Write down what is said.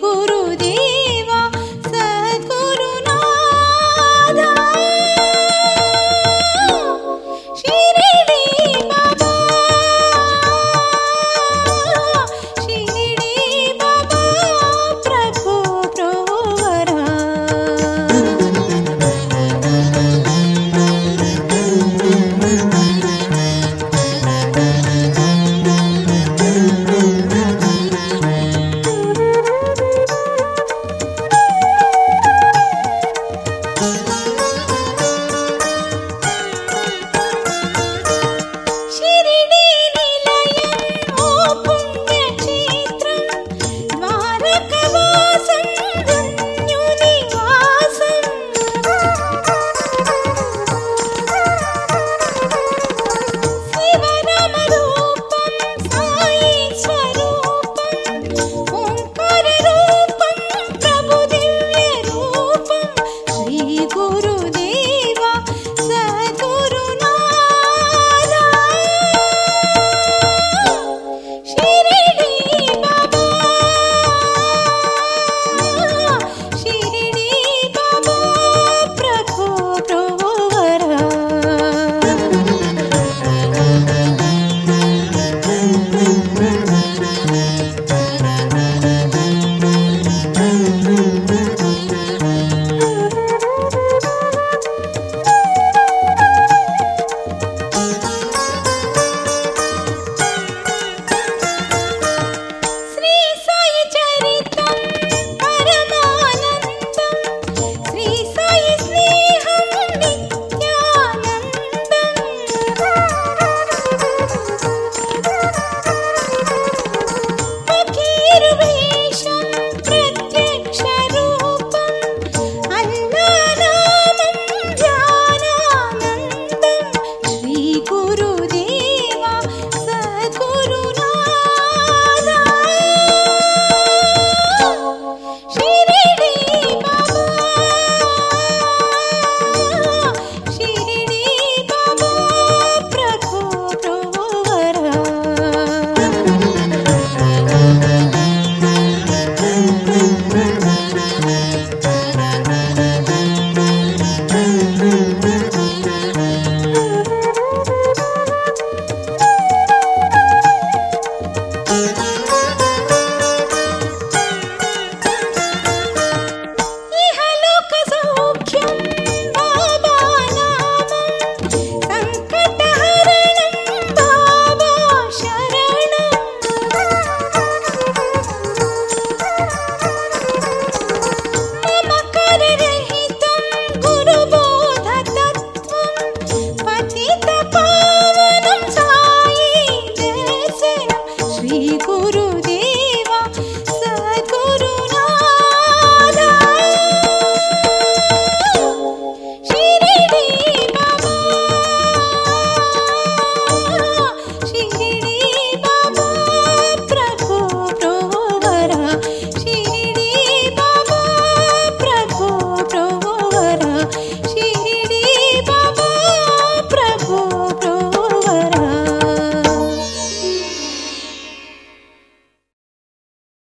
गुरुदेवा सद्गुरु श्री